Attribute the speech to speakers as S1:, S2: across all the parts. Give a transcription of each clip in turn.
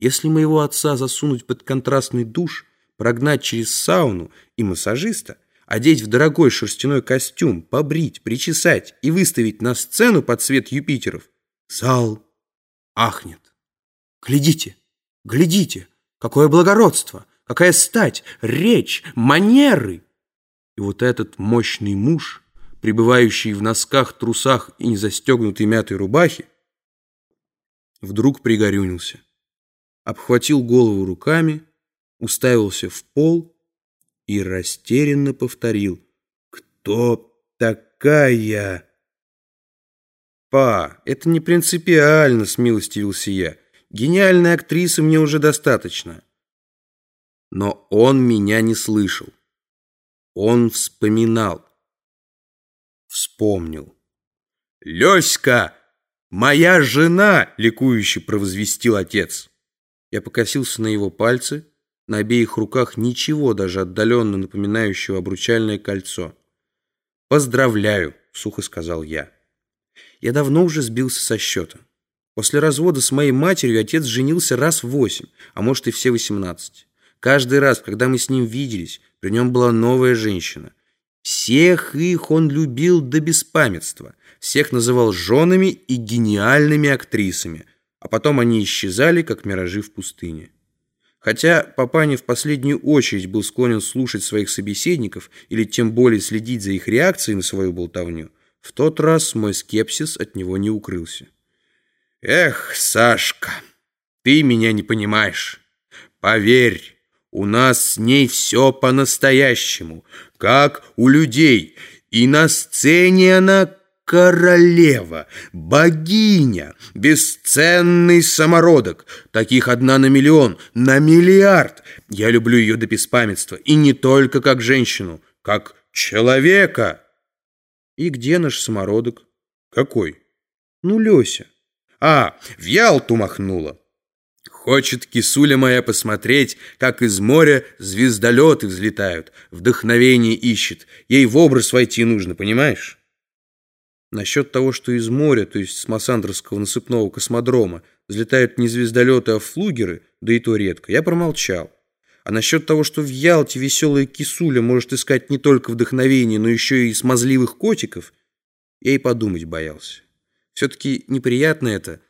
S1: Если моего отца засунуть под контрастный душ, прогнать через сауну и массажиста, одеть в дорогой шерстяной костюм, побрить, причесать и выставить на сцену под цвет Юпитеров, зал ахнет. Глядите, глядите, какое благородство, какая стать, речь, манеры. И вот этот мощный муж, пребывающий в носках, трусах и незастегнутой мятой рубахе, вдруг пригорюнился обхватил голову руками, уставился в пол и растерянно повторил «Кто такая?» «Па, это не принципиально», — смилостивился я. «Гениальной актрисы мне уже достаточно». Но он меня не слышал. Он вспоминал. Вспомнил. «Лёська, моя жена!» — ликующе провозвестил отец. Я покосился на его пальцы, на обеих руках ничего даже отдаленно напоминающего обручальное кольцо. «Поздравляю», — сухо сказал я. Я давно уже сбился со счета. После развода с моей матерью отец женился раз в восемь, а может и все восемнадцать. Каждый раз, когда мы с ним виделись, при нем была новая женщина. Всех их он любил до беспамятства, всех называл женами и гениальными актрисами — а потом они исчезали, как миражи в пустыне. Хотя Папани в последнюю очередь был склонен слушать своих собеседников или тем более следить за их реакцией на свою болтовню, в тот раз мой скепсис от него не укрылся. «Эх, Сашка, ты меня не понимаешь. Поверь, у нас с ней все по-настоящему, как у людей, и на сцене она королева, богиня, бесценный самородок. Таких одна на миллион, на миллиард. Я люблю ее до беспамятства, и не только как женщину, как человека. И где наш самородок? Какой? Ну, Леся. А, в Ялту махнула. Хочет кисуля моя посмотреть, как из моря звездолеты взлетают, вдохновение ищет. Ей в образ войти нужно, понимаешь? Насчет того, что из моря, то есть с Массандровского насыпного космодрома, взлетают не звездолеты, а флугеры, да и то редко, я промолчал. А насчет того, что в Ялте веселая кисуля может искать не только вдохновение, но еще и смазливых котиков, я и подумать боялся. Все-таки неприятно это,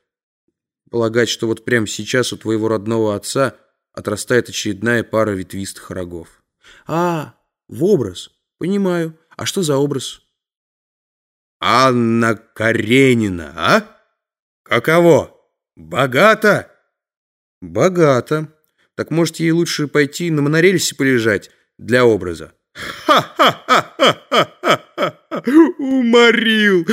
S1: полагать, что вот прямо сейчас у твоего родного отца отрастает очередная пара ветвистых рогов. А, в образ. Понимаю. А что за образ? Анна Каренина, а? Каково? Богато? Богато. Так может, ей лучше пойти на монорельсе полежать для образа? Ха-ха-ха-ха-ха! Уморил!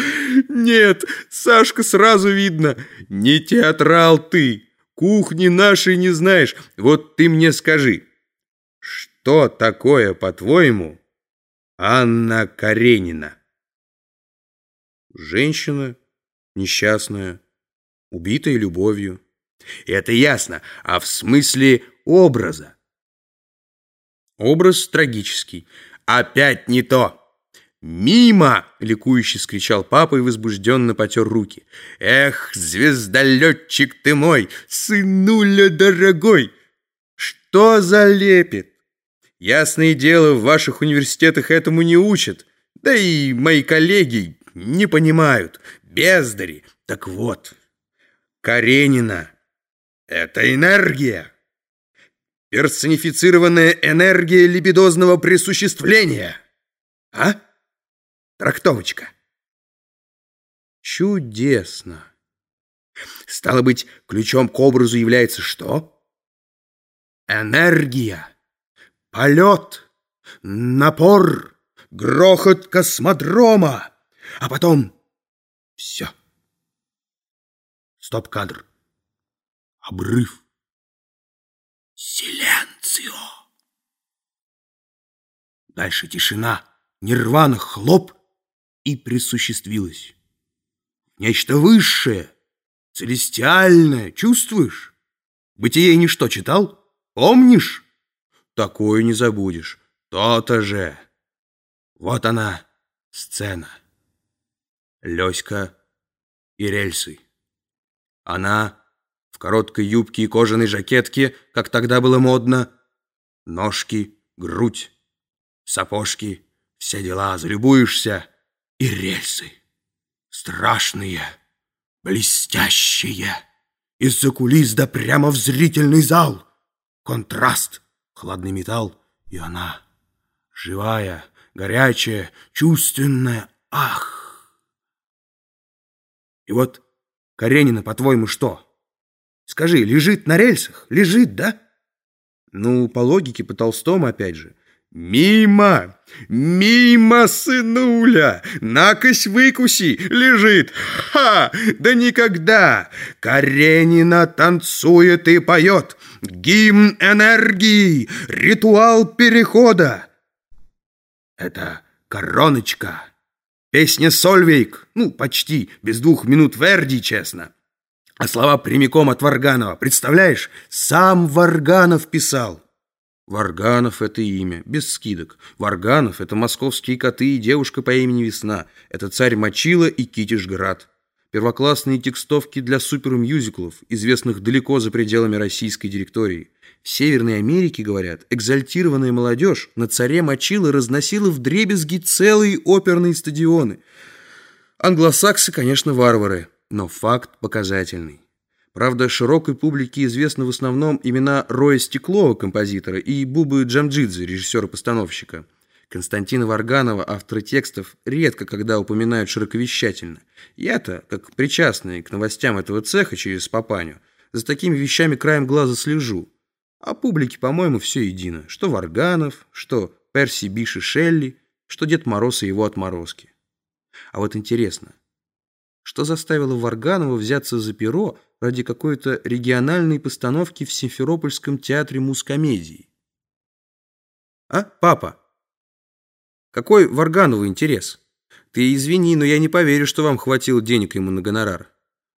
S1: Нет, Сашка, сразу видно, не театрал ты. Кухни нашей не знаешь. Вот ты мне скажи, что такое, по-твоему, Анна Каренина? Женщина несчастная, убитая любовью. Это ясно, а в смысле образа? Образ трагический. Опять не то. «Мимо!» — ликующе скричал папа и возбужденно потер руки. «Эх, звездолетчик ты мой, сынуля дорогой! Что залепит? Ясное дело, в ваших университетах этому не учат, да и мои коллеги не понимают. Бездари. Так вот, Каренина — это энергия. Персонифицированная энергия либидозного присуществления. А? Трактовочка. Чудесно. Стало быть, ключом к образу является что? Энергия, полет, напор, грохот космодрома а потом все. Стоп-кадр. Обрыв. Силенцио. Дальше тишина, нирвана, хлоп, и присуществилась. Нечто высшее, целестиальное, чувствуешь? Бытие и ничто читал? Помнишь? Такое не забудешь. То-то же. Вот она, сцена. Лёська и рельсы. Она в короткой юбке и кожаной жакетке, как тогда было модно. Ножки, грудь, сапожки, все дела, залюбуешься. И рельсы. Страшные, блестящие. Из-за кулис да прямо в зрительный зал. Контраст, хладный металл, и она живая, горячая, чувственная. Ах! И вот Каренина, по-твоему, что? Скажи, лежит на рельсах? Лежит, да? Ну, по логике, по Толстому, опять же. Мимо! Мимо, сынуля! Накось выкуси! Лежит! Ха! Да никогда! Каренина танцует и поет! Гимн энергии! Ритуал перехода! Это короночка! Песня Сольвейк! Ну, почти, без двух минут Верди, честно. А слова прямиком от Варганова. Представляешь, сам Варганов писал. Варганов — это имя, без скидок. Варганов — это московские коты и девушка по имени Весна. Это царь Мочила и Китишград. Первоклассные текстовки для супермюзиклов, известных далеко за пределами российской директории. Северной Америке, говорят, экзальтированная молодежь на царе Мочила разносила в дребезги целые оперные стадионы. Англосаксы, конечно, варвары но факт показательный. Правда, широкой публике известны в основном имена Роя Стеклова, композитора, и Бубы Джамджидзе, режиссера-постановщика. Константина Варганова, автора текстов, редко когда упоминают широковещательно. Я-то, как причастный к новостям этого цеха через папаню, за такими вещами краем глаза слежу. А публике, по-моему, все едино. Что Варганов, что Перси Биши Шелли, что Дед Мороз и его отморозки. А вот интересно – что заставило Варганова взяться за перо ради какой-то региональной постановки в Симферопольском театре мускомедии. А, папа? Какой Варганову интерес? Ты извини, но я не поверю, что вам хватило денег ему на гонорар.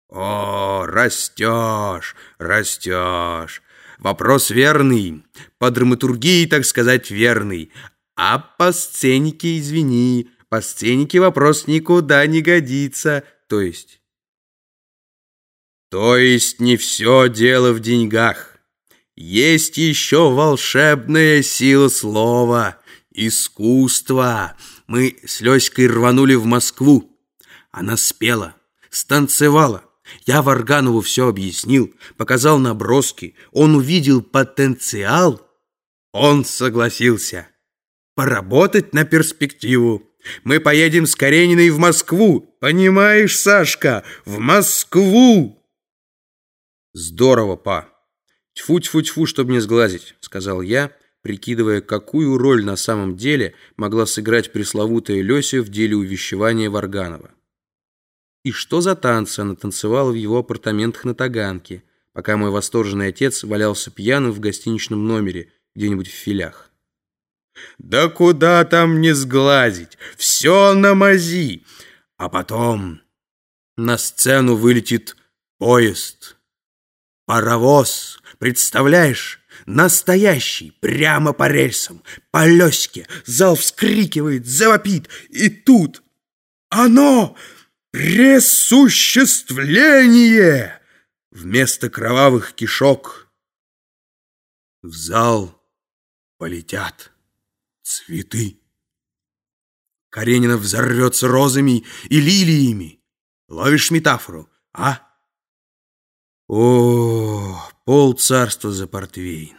S1: О, растешь, растешь. Вопрос верный. По драматургии, так сказать, верный. А по сценике, извини, по сценике вопрос никуда не годится. То есть? То есть не все дело в деньгах. Есть еще волшебная сила слова, искусство. Мы с Леськой рванули в Москву. Она спела, станцевала. Я Варганову все объяснил, показал наброски. Он увидел потенциал. Он согласился поработать на перспективу. Мы поедем с Карениной в Москву. Понимаешь, Сашка, в Москву!» «Здорово, па!» «Тьфу-тьфу-тьфу, чтобы не сглазить», — сказал я, прикидывая, какую роль на самом деле могла сыграть пресловутая Лёся в деле увещевания Варганова. И что за танцы она танцевала в его апартаментах на Таганке, пока мой восторженный отец валялся пьяным в гостиничном номере где-нибудь в филях. Да куда там не сгладить, все на мази. А потом на сцену вылетит поезд, паровоз, представляешь? Настоящий, прямо по рельсам, по лёське. Зал вскрикивает, завопит. И тут оно, пресуществление! Вместо кровавых кишок в зал полетят цветы. Каренина взорвется розами и лилиями. Ловишь метафору, а? О, пол царства за портвейн.